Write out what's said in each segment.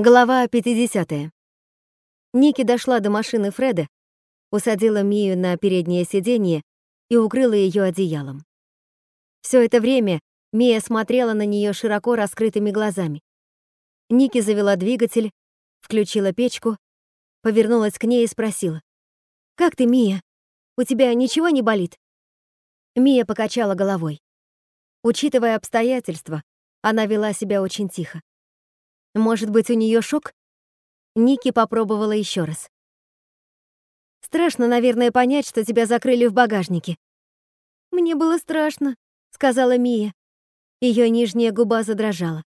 Глава 50. Ники дошла до машины Фреда, усадила Мию на переднее сиденье и укрыла ее одеялом. Все это время Мия смотрела на нее широко раскрытыми глазами. Ники завела двигатель, включила печку, повернулась к ней и спросила. «Как ты, Мия? У тебя ничего не болит?» Мия покачала головой. Учитывая обстоятельства, она вела себя очень тихо. Может быть, у нее шок? Ники попробовала еще раз. Страшно, наверное, понять, что тебя закрыли в багажнике. Мне было страшно, сказала Мия. Ее нижняя губа задрожала.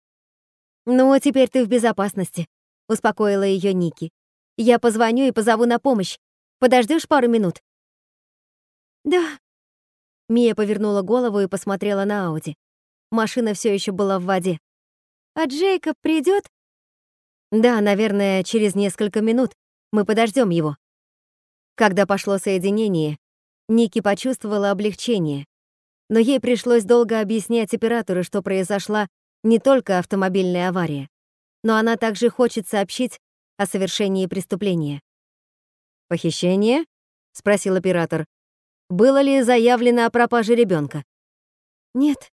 Ну, а теперь ты в безопасности, успокоила ее Ники. Я позвоню и позову на помощь. Подождешь пару минут? Да. Мия повернула голову и посмотрела на Ауди. Машина все еще была в воде. А Джейкоб придет? Да, наверное, через несколько минут. Мы подождем его. Когда пошло соединение, Ники почувствовала облегчение. Но ей пришлось долго объяснять оператору, что произошла не только автомобильная авария, но она также хочет сообщить о совершении преступления. «Похищение?» — спросил оператор. «Было ли заявлено о пропаже ребенка? «Нет»,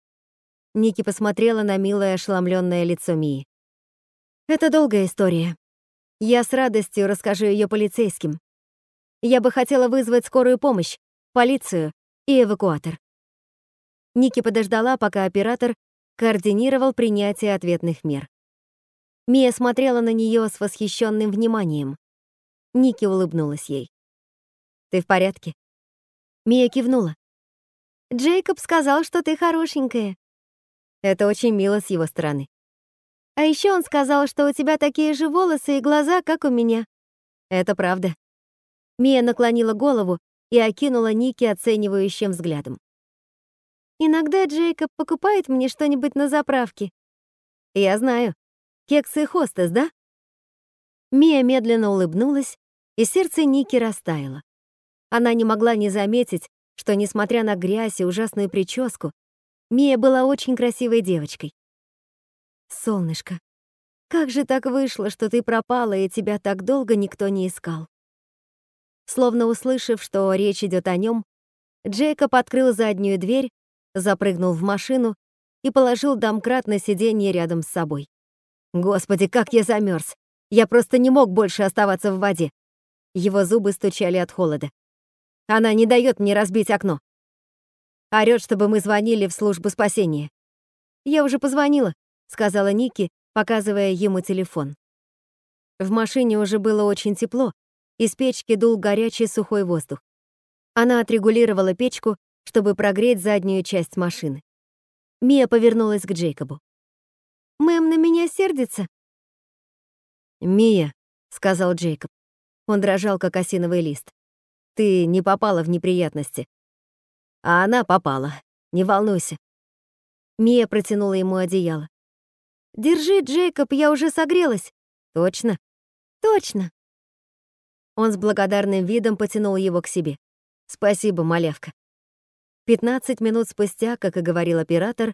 Ники посмотрела на милое ошеломленное лицо Мии. Это долгая история. Я с радостью расскажу ее полицейским. Я бы хотела вызвать скорую помощь, полицию и эвакуатор. Ники подождала, пока оператор координировал принятие ответных мер. Мия смотрела на нее с восхищенным вниманием. Ники улыбнулась ей. «Ты в порядке?» Мия кивнула. «Джейкоб сказал, что ты хорошенькая. Это очень мило с его стороны. А еще он сказал, что у тебя такие же волосы и глаза, как у меня. Это правда. Мия наклонила голову и окинула Ники оценивающим взглядом. Иногда Джейкоб покупает мне что-нибудь на заправке. Я знаю. Кексы хостес, да? Мия медленно улыбнулась, и сердце Ники растаяло. Она не могла не заметить, что, несмотря на грязь и ужасную прическу, Мия была очень красивой девочкой. Солнышко, как же так вышло, что ты пропала, и тебя так долго никто не искал? Словно услышав, что речь идет о нем, Джейкоб открыл заднюю дверь, запрыгнул в машину и положил домкрат на сиденье рядом с собой. Господи, как я замерз! Я просто не мог больше оставаться в воде. Его зубы стучали от холода. Она не дает мне разбить окно. Орёт, чтобы мы звонили в службу спасения. Я уже позвонила, сказала Ники, показывая ему телефон. В машине уже было очень тепло, из печки дул горячий сухой воздух. Она отрегулировала печку, чтобы прогреть заднюю часть машины. Мия повернулась к Джейкобу. «Мэм на меня сердится?» «Мия», — сказал Джейкоб. Он дрожал, как осиновый лист. «Ты не попала в неприятности. А она попала. Не волнуйся. Мия протянула ему одеяло. «Держи, Джейкоб, я уже согрелась». «Точно?» «Точно». Он с благодарным видом потянул его к себе. «Спасибо, малявка». Пятнадцать минут спустя, как и говорил оператор,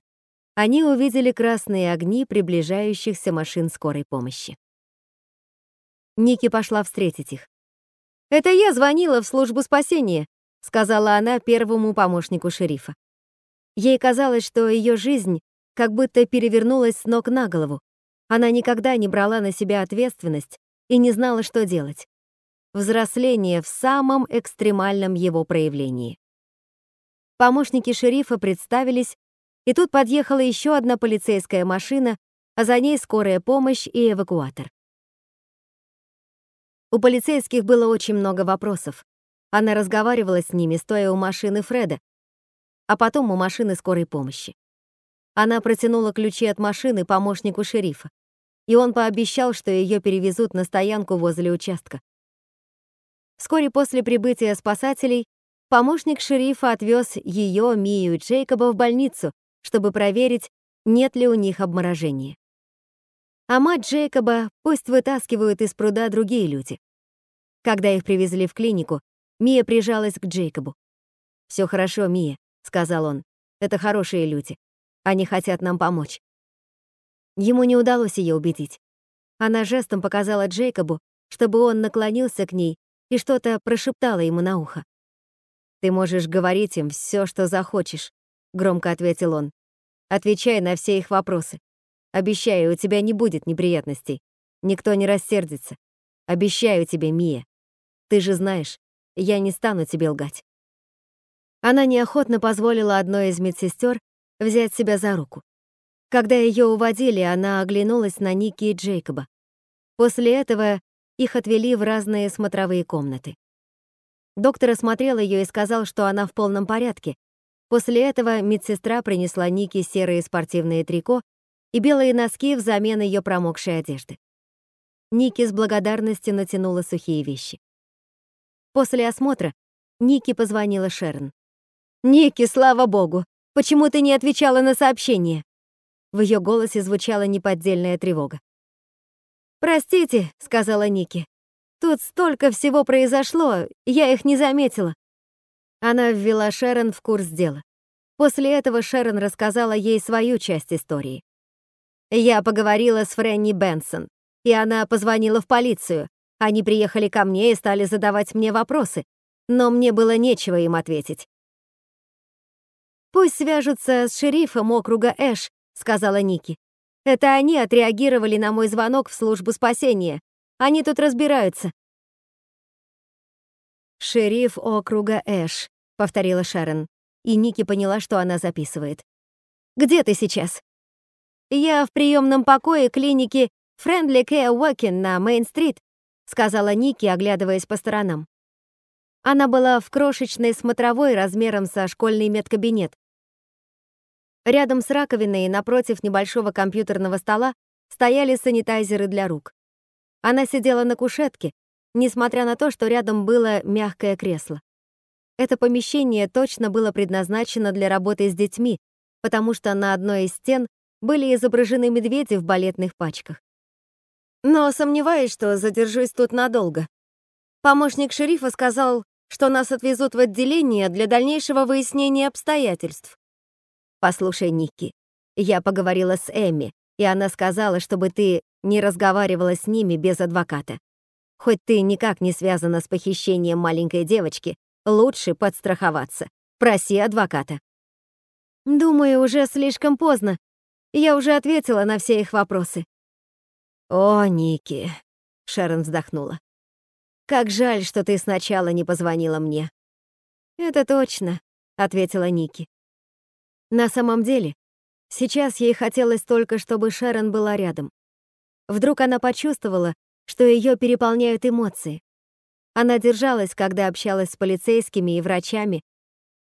они увидели красные огни приближающихся машин скорой помощи. Ники пошла встретить их. «Это я звонила в службу спасения», сказала она первому помощнику шерифа. Ей казалось, что ее жизнь как будто перевернулась с ног на голову. Она никогда не брала на себя ответственность и не знала, что делать. Взросление в самом экстремальном его проявлении. Помощники шерифа представились, и тут подъехала еще одна полицейская машина, а за ней скорая помощь и эвакуатор. У полицейских было очень много вопросов. Она разговаривала с ними, стоя у машины Фреда, а потом у машины скорой помощи. Она протянула ключи от машины помощнику шерифа, и он пообещал, что ее перевезут на стоянку возле участка. Вскоре после прибытия спасателей помощник шерифа отвез ее, Мию и Джейкоба в больницу, чтобы проверить, нет ли у них обморожения. А мать Джейкоба пусть вытаскивают из пруда другие люди. Когда их привезли в клинику, Мия прижалась к Джейкобу. «Всё хорошо, Мия», — сказал он. «Это хорошие люди. Они хотят нам помочь». Ему не удалось её убедить. Она жестом показала Джейкобу, чтобы он наклонился к ней и что-то прошептала ему на ухо. «Ты можешь говорить им все, что захочешь», — громко ответил он. «Отвечай на все их вопросы. Обещаю, у тебя не будет неприятностей. Никто не рассердится. Обещаю тебе, Мия. Ты же знаешь, я не стану тебе лгать». Она неохотно позволила одной из медсестер взять себя за руку. Когда ее уводили, она оглянулась на Ники и Джейкоба. После этого их отвели в разные смотровые комнаты. Доктор осмотрел ее и сказал, что она в полном порядке. После этого медсестра принесла Нике серые спортивные трико и белые носки взамен ее промокшей одежды. Ники с благодарностью натянула сухие вещи. После осмотра Ники позвонила Шерн. «Ники, слава богу! Почему ты не отвечала на сообщение?» В ее голосе звучала неподдельная тревога. «Простите», — сказала Ники. «Тут столько всего произошло, я их не заметила». Она ввела Шерон в курс дела. После этого Шерон рассказала ей свою часть истории. Я поговорила с Фрэнни Бенсон, и она позвонила в полицию. Они приехали ко мне и стали задавать мне вопросы, но мне было нечего им ответить. «Пусть свяжутся с шерифом округа Эш», — сказала Ники. Это они отреагировали на мой звонок в службу спасения. Они тут разбираются. «Шериф округа Эш», — повторила Шерон. И Ники поняла, что она записывает. «Где ты сейчас?» «Я в приемном покое клиники Friendly Care Walking на Мейн-стрит», — сказала Ники, оглядываясь по сторонам. Она была в крошечной смотровой размером со школьный медкабинет, Рядом с раковиной и напротив небольшого компьютерного стола стояли санитайзеры для рук. Она сидела на кушетке, несмотря на то, что рядом было мягкое кресло. Это помещение точно было предназначено для работы с детьми, потому что на одной из стен были изображены медведи в балетных пачках. Но сомневаюсь, что задержусь тут надолго. Помощник шерифа сказал, что нас отвезут в отделение для дальнейшего выяснения обстоятельств. Послушай, Никки, я поговорила с Эмми, и она сказала, чтобы ты не разговаривала с ними без адвоката. Хоть ты никак не связана с похищением маленькой девочки, лучше подстраховаться. Проси адвоката. Думаю, уже слишком поздно. Я уже ответила на все их вопросы. О, Ники, Шерон вздохнула. Как жаль, что ты сначала не позвонила мне. Это точно, ответила Ники. На самом деле, сейчас ей хотелось только, чтобы Шерон была рядом. Вдруг она почувствовала, что ее переполняют эмоции. Она держалась, когда общалась с полицейскими и врачами,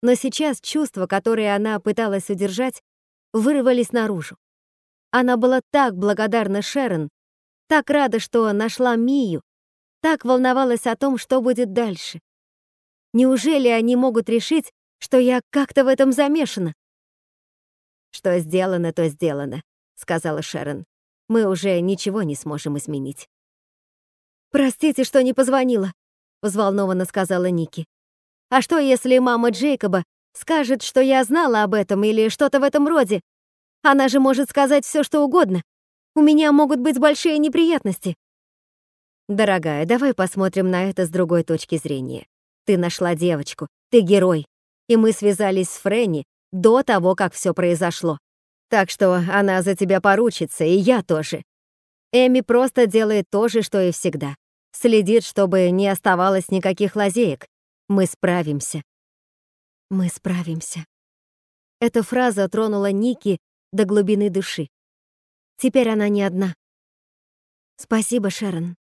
но сейчас чувства, которые она пыталась удержать, вырвались наружу. Она была так благодарна Шерон, так рада, что нашла Мию, так волновалась о том, что будет дальше. Неужели они могут решить, что я как-то в этом замешана? «Что сделано, то сделано», — сказала Шерон. «Мы уже ничего не сможем изменить». «Простите, что не позвонила», — взволнованно сказала Ники. «А что, если мама Джейкоба скажет, что я знала об этом или что-то в этом роде? Она же может сказать все, что угодно. У меня могут быть большие неприятности». «Дорогая, давай посмотрим на это с другой точки зрения. Ты нашла девочку, ты герой, и мы связались с Фрэнни, до того, как все произошло. Так что она за тебя поручится, и я тоже. Эми просто делает то же, что и всегда. Следит, чтобы не оставалось никаких лазеек. Мы справимся. Мы справимся. Эта фраза тронула Ники до глубины души. Теперь она не одна. Спасибо, Шерон.